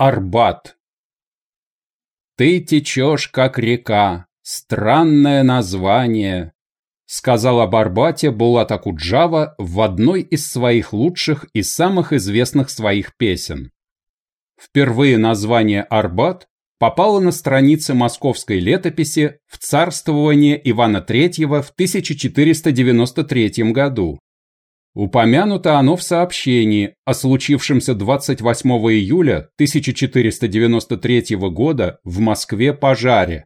Арбат. «Ты течешь, как река, странное название», сказал об Арбате Булат Акуджава в одной из своих лучших и самых известных своих песен. Впервые название Арбат попало на страницы московской летописи в царствование Ивана III в 1493 году. Упомянуто оно в сообщении о случившемся 28 июля 1493 года в Москве пожаре.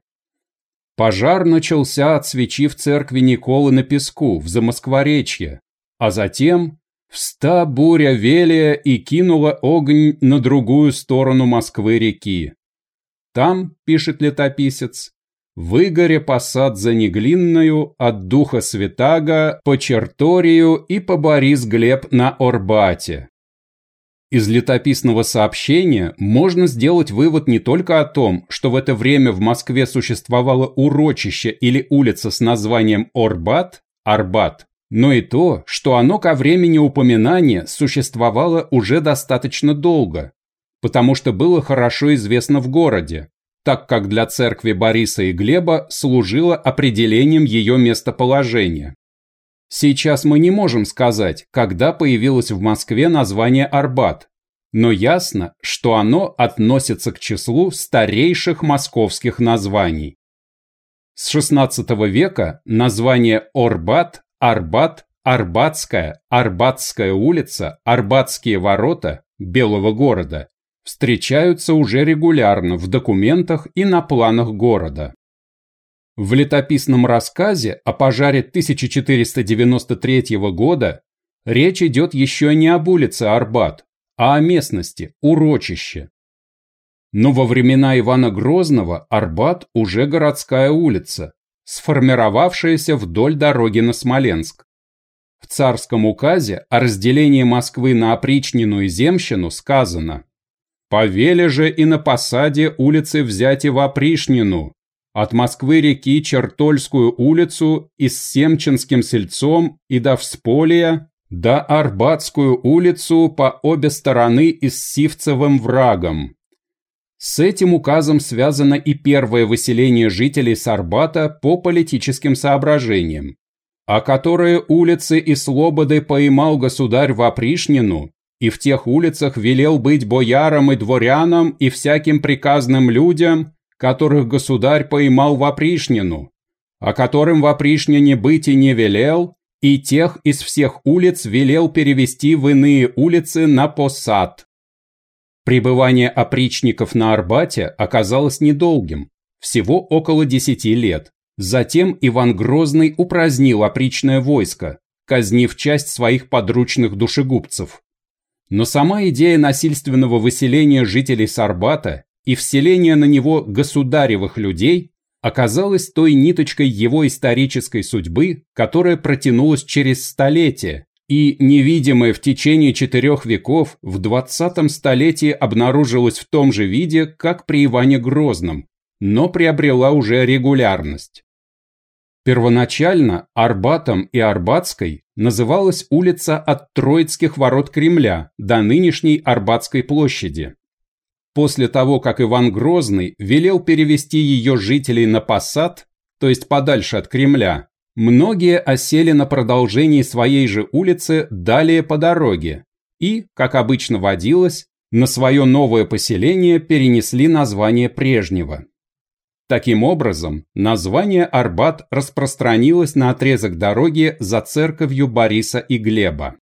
Пожар начался от свечи в церкви Николы на Песку в Замоскворечье, а затем вста буря велия и кинула огонь на другую сторону Москвы-реки. Там, пишет летописец, выгоре посад за Неглинную от духа Святаго по Черторию и по Борис Глеб на Орбате. Из летописного сообщения можно сделать вывод не только о том, что в это время в Москве существовало урочище или улица с названием Орбат, Арбат, но и то, что оно ко времени упоминания существовало уже достаточно долго, потому что было хорошо известно в городе, так как для церкви Бориса и Глеба служило определением ее местоположения. Сейчас мы не можем сказать, когда появилось в Москве название Арбат, но ясно, что оно относится к числу старейших московских названий. С XVI века название Орбат, Арбат, Арбатская, Арбатская улица, Арбатские ворота Белого города встречаются уже регулярно в документах и на планах города. В летописном рассказе о пожаре 1493 года речь идет еще не об улице Арбат, а о местности Урочище. Но во времена Ивана Грозного Арбат уже городская улица, сформировавшаяся вдоль дороги на Смоленск. В царском указе о разделении Москвы на опричнину и земщину сказано Повели же и на посаде улицы взяти в опришнину, от Москвы-реки Чертольскую улицу и с Семчинским сельцом и до Всполья, до Арбатскую улицу по обе стороны и с Сивцевым врагом. С этим указом связано и первое выселение жителей Сарбата по политическим соображениям, а которые улицы и слободы поймал государь в опришнину, и в тех улицах велел быть боярам и дворянам и всяким приказным людям, которых государь поймал в опришнину, а которым в опришнине быть и не велел, и тех из всех улиц велел перевести в иные улицы на посад. Пребывание опричников на Арбате оказалось недолгим, всего около десяти лет. Затем Иван Грозный упразднил опричное войско, казнив часть своих подручных душегубцев. Но сама идея насильственного выселения жителей Сарбата и вселения на него государевых людей оказалась той ниточкой его исторической судьбы, которая протянулась через столетия и, невидимая в течение четырех веков, в двадцатом столетии обнаружилась в том же виде, как при Иване Грозном, но приобрела уже регулярность. Первоначально Арбатом и Арбатской называлась улица от Троицких ворот Кремля до нынешней Арбатской площади. После того, как Иван Грозный велел перевести ее жителей на Посад, то есть подальше от Кремля, многие осели на продолжении своей же улицы далее по дороге и, как обычно водилось, на свое новое поселение перенесли название прежнего. Таким образом, название Арбат распространилось на отрезок дороги за церковью Бориса и Глеба.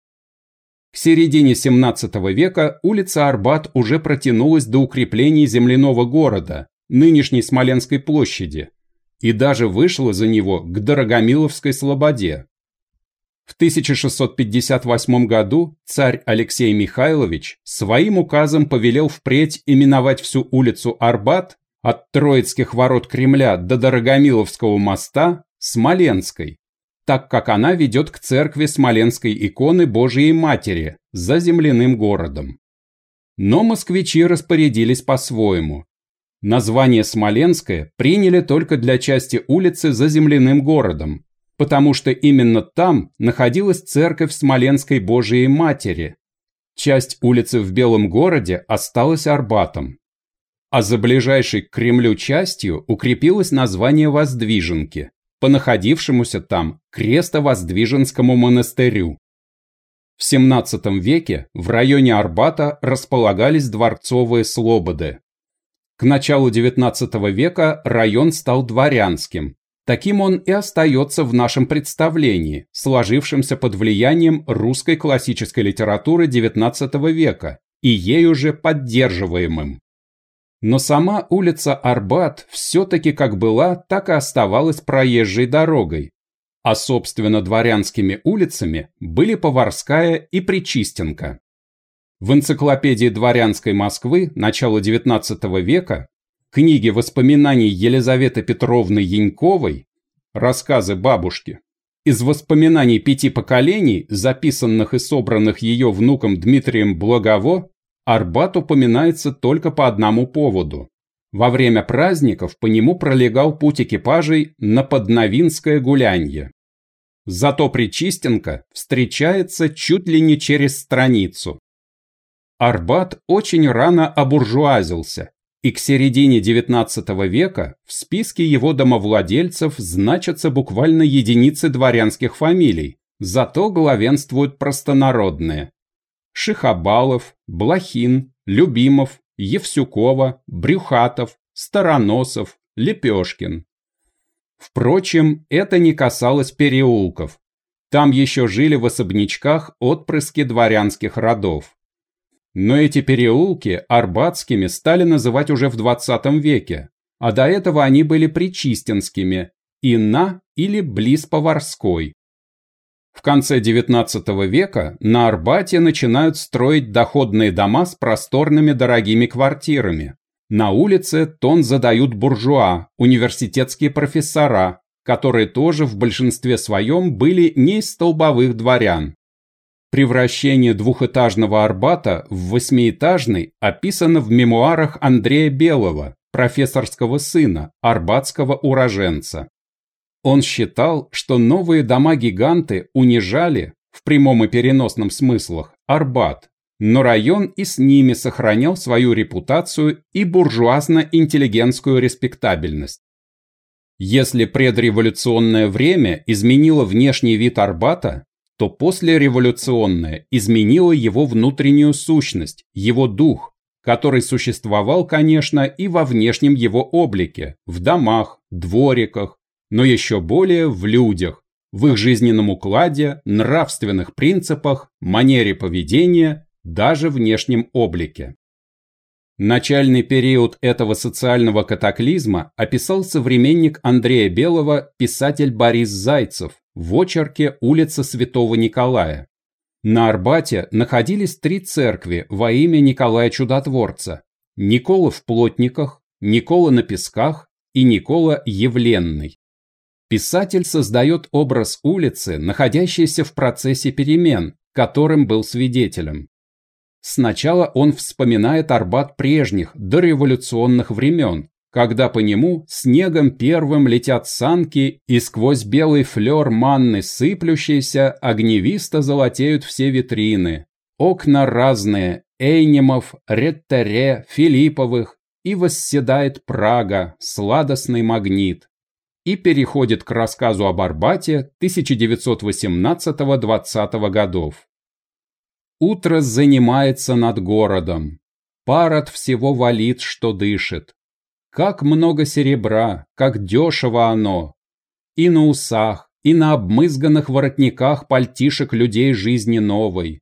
К середине 17 века улица Арбат уже протянулась до укреплений земляного города, нынешней Смоленской площади, и даже вышла за него к Дорогомиловской слободе. В 1658 году царь Алексей Михайлович своим указом повелел впредь именовать всю улицу Арбат от Троицких ворот Кремля до Дорогомиловского моста Смоленской, так как она ведет к церкви Смоленской иконы Божией Матери за земляным городом. Но москвичи распорядились по-своему. Название Смоленское приняли только для части улицы за земляным городом, потому что именно там находилась церковь Смоленской Божией Матери, Часть улицы в Белом городе осталась Арбатом, а за ближайшей к Кремлю частью укрепилось название Воздвиженки, по находившемуся там Крестовоздвиженскому монастырю. В XVII веке в районе Арбата располагались дворцовые слободы. К началу XIX века район стал дворянским. Таким он и остается в нашем представлении, сложившемся под влиянием русской классической литературы XIX века и ею же поддерживаемым. Но сама улица Арбат все-таки как была, так и оставалась проезжей дорогой. А собственно дворянскими улицами были Поварская и Причистенка. В энциклопедии дворянской Москвы начала XIX века книге воспоминаний Елизаветы Петровны Яньковой «Рассказы бабушки» из воспоминаний пяти поколений, записанных и собранных ее внуком Дмитрием Благово, Арбат упоминается только по одному поводу. Во время праздников по нему пролегал путь экипажей на Подновинское гулянье. Зато Причистенко встречается чуть ли не через страницу. Арбат очень рано обуржуазился, и к середине XIX века в списке его домовладельцев значатся буквально единицы дворянских фамилий, зато главенствуют простонародные. Шихабалов, Блохин, Любимов, Евсюкова, Брюхатов, Староносов, Лепешкин. Впрочем, это не касалось переулков. Там еще жили в особнячках отпрыски дворянских родов. Но эти переулки арбатскими стали называть уже в 20 веке, а до этого они были причистинскими и на или близ Поварской. В конце XIX века на Арбате начинают строить доходные дома с просторными дорогими квартирами. На улице тон задают буржуа, университетские профессора, которые тоже в большинстве своем были не из столбовых дворян. Превращение двухэтажного Арбата в восьмиэтажный описано в мемуарах Андрея Белого, профессорского сына, арбатского уроженца. Он считал, что новые дома-гиганты унижали, в прямом и переносном смыслах, Арбат, но район и с ними сохранял свою репутацию и буржуазно-интеллигентскую респектабельность. Если предреволюционное время изменило внешний вид Арбата, то послереволюционное изменило его внутреннюю сущность, его дух, который существовал, конечно, и во внешнем его облике, в домах, двориках, но еще более в людях, в их жизненном укладе, нравственных принципах, манере поведения, даже внешнем облике. Начальный период этого социального катаклизма описал современник Андрея Белого писатель Борис Зайцев в очерке «Улица Святого Николая». На Арбате находились три церкви во имя Николая Чудотворца – Никола в Плотниках, Никола на Песках и Никола Евленный. Писатель создает образ улицы, находящейся в процессе перемен, которым был свидетелем. Сначала он вспоминает Арбат прежних, дореволюционных времен, когда по нему снегом первым летят санки и сквозь белый флер манны сыплющейся огневисто золотеют все витрины. Окна разные, Эйнемов, Реттере, Филипповых, и восседает Прага, сладостный магнит и переходит к рассказу об Арбате 1918-20 годов. Утро занимается над городом. Пар от всего валит, что дышит. Как много серебра, как дешево оно. И на усах, и на обмызганных воротниках пальтишек людей жизни новой.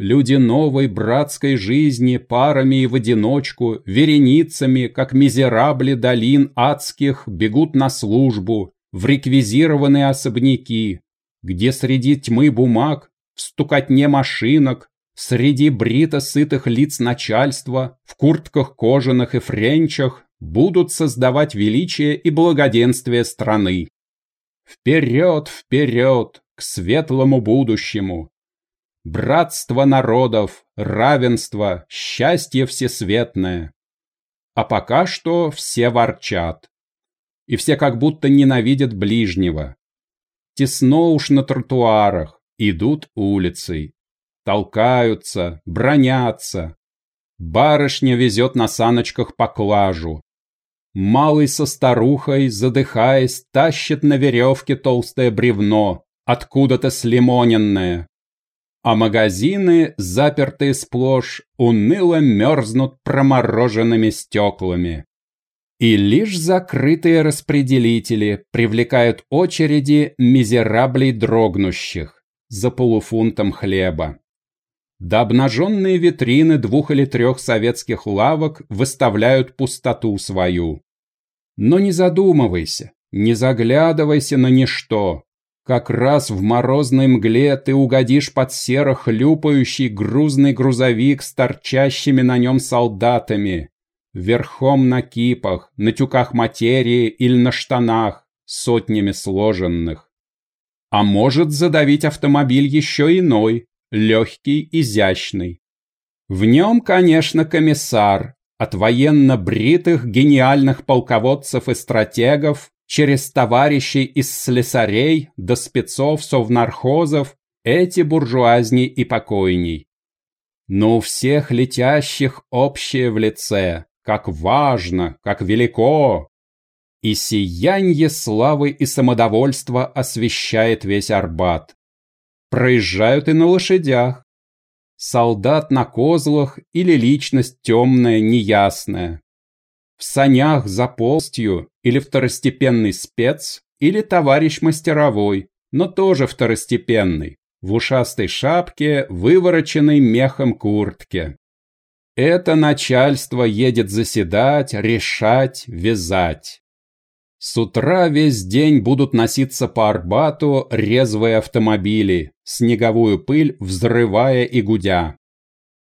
Люди новой братской жизни парами и в одиночку, вереницами, как мизерабли долин адских, бегут на службу, в реквизированные особняки, где среди тьмы бумаг, в стукотне машинок, среди брита сытых лиц начальства, в куртках кожаных и френчах будут создавать величие и благоденствие страны. Вперед, вперед, к светлому будущему, братство народов, равенство, счастье всесветное. А пока что все ворчат. И все как будто ненавидят ближнего. Тесно уж на тротуарах, идут улицей. толкаются, бронятся. Барышня везет на саночках поклажу. Малый со старухой, задыхаясь, тащит на веревке толстое бревно, откуда-то слимоненное. А магазины, запертые сплошь, уныло мерзнут промороженными стеклами. И лишь закрытые распределители привлекают очереди мизераблей дрогнущих за полуфунтом хлеба. Да обнаженные витрины двух или трех советских лавок выставляют пустоту свою. Но не задумывайся, не заглядывайся на ничто. Как раз в морозной мгле ты угодишь под серо хлюпающий грузный грузовик с торчащими на нем солдатами, верхом на кипах, на тюках материи или на штанах, сотнями сложенных. А может задавить автомобиль еще иной, легкий, изящный. В нем, конечно, комиссар, от военно-бритых гениальных полководцев и стратегов, через товарищей из слесарей до спецов, совнархозов, эти буржуазней и покойней. Но у всех летящих общее в лице, как важно, как велико. И сиянье славы и самодовольства освещает весь Арбат. Проезжают и на лошадях. Солдат на козлах или личность темная, неясная. В санях за полстью или второстепенный спец, или товарищ мастеровой, но тоже второстепенный, в ушастой шапке, вывороченной мехом куртке. Это начальство едет заседать, решать, вязать. С утра весь день будут носиться по Арбату резвые автомобили, снеговую пыль взрывая и гудя.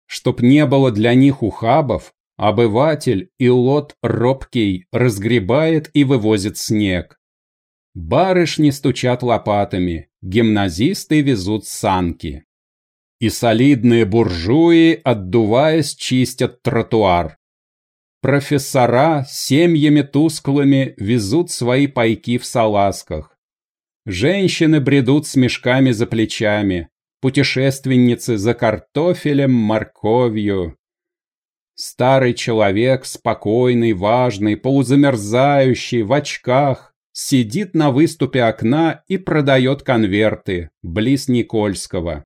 Чтоб не было для них ухабов, обыватель и лот робкий разгребает и вывозит снег. Барышни стучат лопатами, гимназисты везут санки и солидные буржуи, отдуваясь, чистят тротуар. Профессора семьями тусклыми везут свои пайки в салазках. Женщины бредут с мешками за плечами, путешественницы за картофелем, морковью. Старый человек, спокойный, важный, полузамерзающий, в очках, сидит на выступе окна и продает конверты, близ Никольского.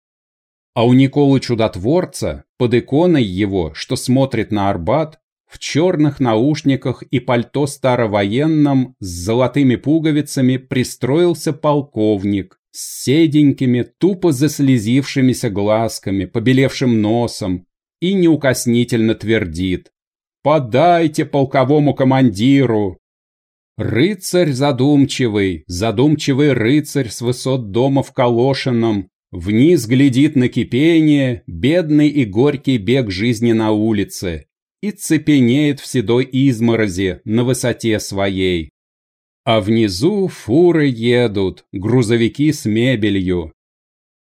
А у Николы Чудотворца, под иконой его, что смотрит на Арбат, в черных наушниках и пальто старовоенном с золотыми пуговицами пристроился полковник с седенькими, тупо заслезившимися глазками, побелевшим носом и неукоснительно твердит «Подайте полковому командиру!» Рыцарь задумчивый, задумчивый рыцарь с высот дома в Калошином, Вниз глядит на кипение, бедный и горький бег жизни на улице, и цепенеет в седой изморозе на высоте своей. А внизу фуры едут, грузовики с мебелью.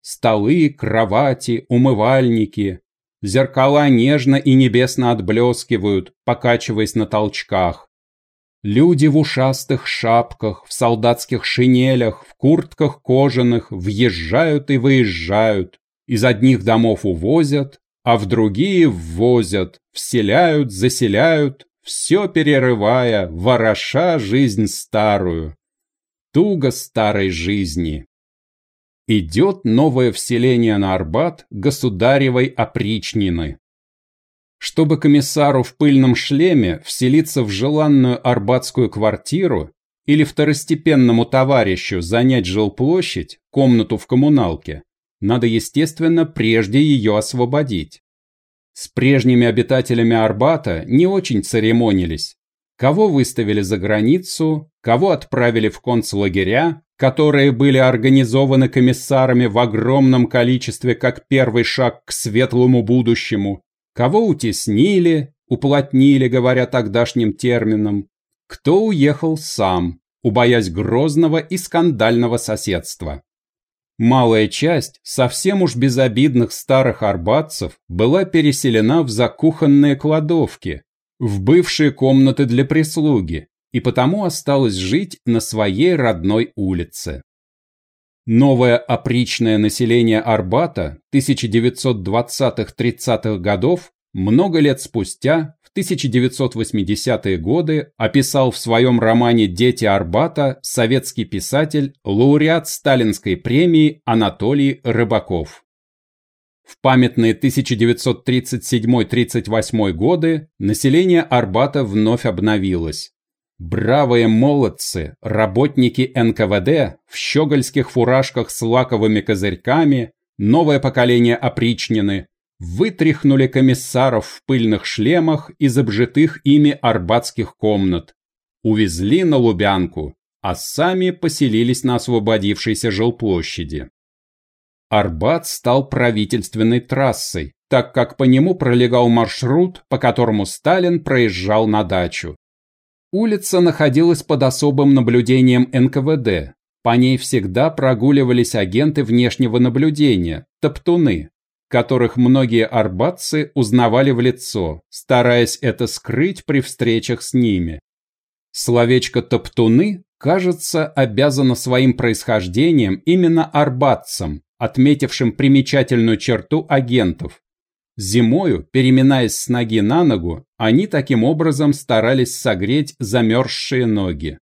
Столы, кровати, умывальники. Зеркала нежно и небесно отблескивают, покачиваясь на толчках. Люди в ушастых шапках, в солдатских шинелях, в куртках кожаных въезжают и выезжают. Из одних домов увозят, а в другие ввозят, вселяют, заселяют, все перерывая, вороша жизнь старую. Туго старой жизни. Идет новое вселение на Арбат государевой опричнины. Чтобы комиссару в пыльном шлеме вселиться в желанную арбатскую квартиру или второстепенному товарищу занять жилплощадь, комнату в коммуналке, надо, естественно, прежде ее освободить. С прежними обитателями Арбата не очень церемонились. Кого выставили за границу, кого отправили в концлагеря, которые были организованы комиссарами в огромном количестве как первый шаг к светлому будущему, Кого утеснили, уплотнили, говоря тогдашним термином, кто уехал сам, убоясь грозного и скандального соседства. Малая часть совсем уж безобидных старых арбатцев была переселена в закухонные кладовки, в бывшие комнаты для прислуги, и потому осталась жить на своей родной улице. Новое опричное население Арбата 1920-30-х годов много лет спустя, в 1980-е годы, описал в своем романе «Дети Арбата» советский писатель, лауреат Сталинской премии Анатолий Рыбаков. В памятные 1937-38 годы население Арбата вновь обновилось. Бравые молодцы, работники НКВД в щегольских фуражках с лаковыми козырьками, новое поколение опричнины, вытряхнули комиссаров в пыльных шлемах из обжитых ими арбатских комнат, увезли на Лубянку, а сами поселились на освободившейся жилплощади. Арбат стал правительственной трассой, так как по нему пролегал маршрут, по которому Сталин проезжал на дачу. Улица находилась под особым наблюдением НКВД. По ней всегда прогуливались агенты внешнего наблюдения, топтуны, которых многие арбатцы узнавали в лицо, стараясь это скрыть при встречах с ними. Словечко «топтуны», кажется, обязано своим происхождением именно арбатцам, отметившим примечательную черту агентов, Зимою, переминаясь с ноги на ногу, они таким образом старались согреть замерзшие ноги.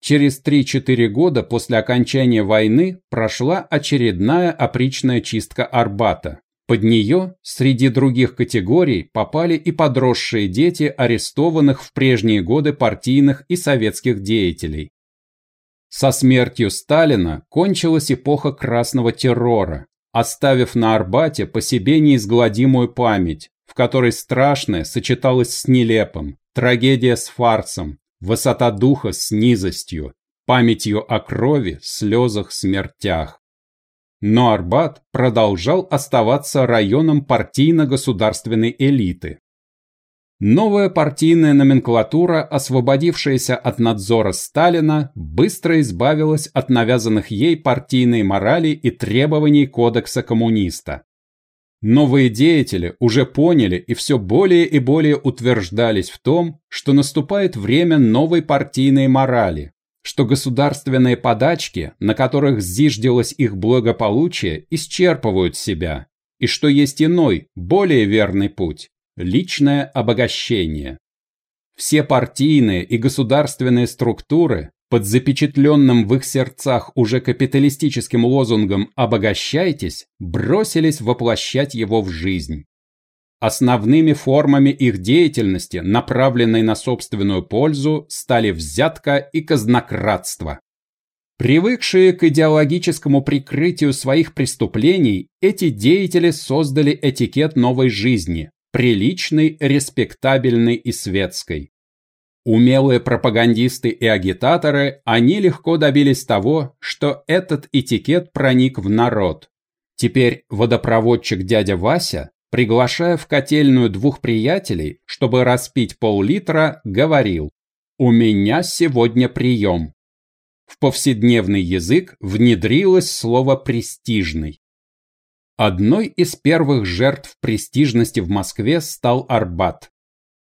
Через 3-4 года после окончания войны прошла очередная опричная чистка Арбата. Под нее, среди других категорий, попали и подросшие дети арестованных в прежние годы партийных и советских деятелей. Со смертью Сталина кончилась эпоха красного террора, оставив на Арбате по себе неизгладимую память, в которой страшное сочеталось с нелепым, трагедия с фарсом, высота духа с низостью, памятью о крови, слезах, смертях. Но Арбат продолжал оставаться районом партийно-государственной элиты, Новая партийная номенклатура, освободившаяся от надзора Сталина, быстро избавилась от навязанных ей партийной морали и требований кодекса коммуниста. Новые деятели уже поняли и все более и более утверждались в том, что наступает время новой партийной морали, что государственные подачки, на которых зиждилось их благополучие, исчерпывают себя, и что есть иной, более верный путь личное обогащение. Все партийные и государственные структуры под запечатленным в их сердцах уже капиталистическим лозунгом «обогащайтесь» бросились воплощать его в жизнь. Основными формами их деятельности, направленной на собственную пользу, стали взятка и казнократство. Привыкшие к идеологическому прикрытию своих преступлений, эти деятели создали этикет новой жизни, приличной, респектабельной и светской. Умелые пропагандисты и агитаторы, они легко добились того, что этот этикет проник в народ. Теперь водопроводчик дядя Вася, приглашая в котельную двух приятелей, чтобы распить пол-литра, говорил «У меня сегодня прием». В повседневный язык внедрилось слово «престижный». Одной из первых жертв престижности в Москве стал Арбат.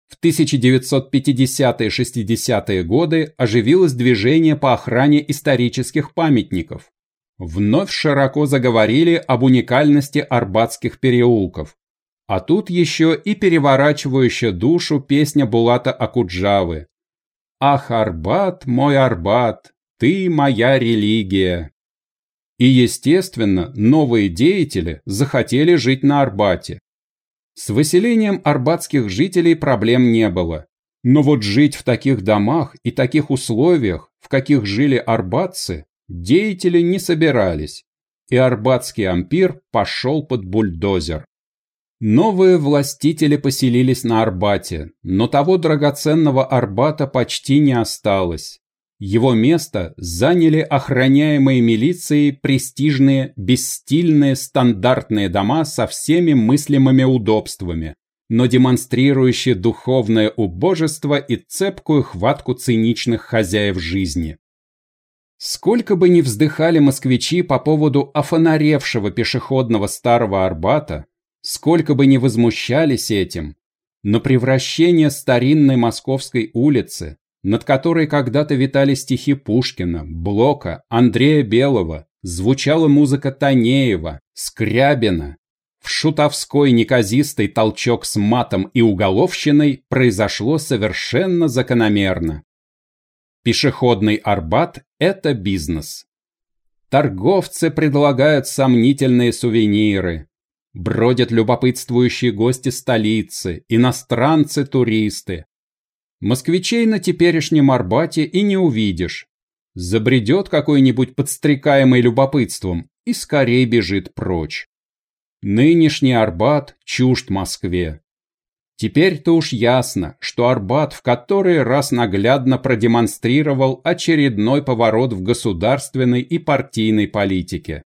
В 1950-60-е годы оживилось движение по охране исторических памятников. Вновь широко заговорили об уникальности арбатских переулков. А тут еще и переворачивающая душу песня Булата Акуджавы. «Ах, Арбат, мой Арбат, ты моя религия!» И, естественно, новые деятели захотели жить на Арбате. С выселением арбатских жителей проблем не было. Но вот жить в таких домах и таких условиях, в каких жили арбатцы, деятели не собирались. И арбатский ампир пошел под бульдозер. Новые властители поселились на Арбате, но того драгоценного Арбата почти не осталось. Его место заняли охраняемые милицией престижные, бесстильные, стандартные дома со всеми мыслимыми удобствами, но демонстрирующие духовное убожество и цепкую хватку циничных хозяев жизни. Сколько бы ни вздыхали москвичи по поводу офонаревшего пешеходного старого Арбата, сколько бы ни возмущались этим, но превращение старинной московской улицы, над которой когда-то витали стихи Пушкина, Блока, Андрея Белого, звучала музыка Танеева, Скрябина. В шутовской неказистый толчок с матом и уголовщиной произошло совершенно закономерно. Пешеходный Арбат – это бизнес. Торговцы предлагают сомнительные сувениры. Бродят любопытствующие гости столицы, иностранцы-туристы. Москвичей на теперешнем Арбате и не увидишь. Забредет какой-нибудь подстрекаемый любопытством и скорее бежит прочь. Нынешний Арбат чужд Москве. Теперь-то уж ясно, что Арбат в который раз наглядно продемонстрировал очередной поворот в государственной и партийной политике.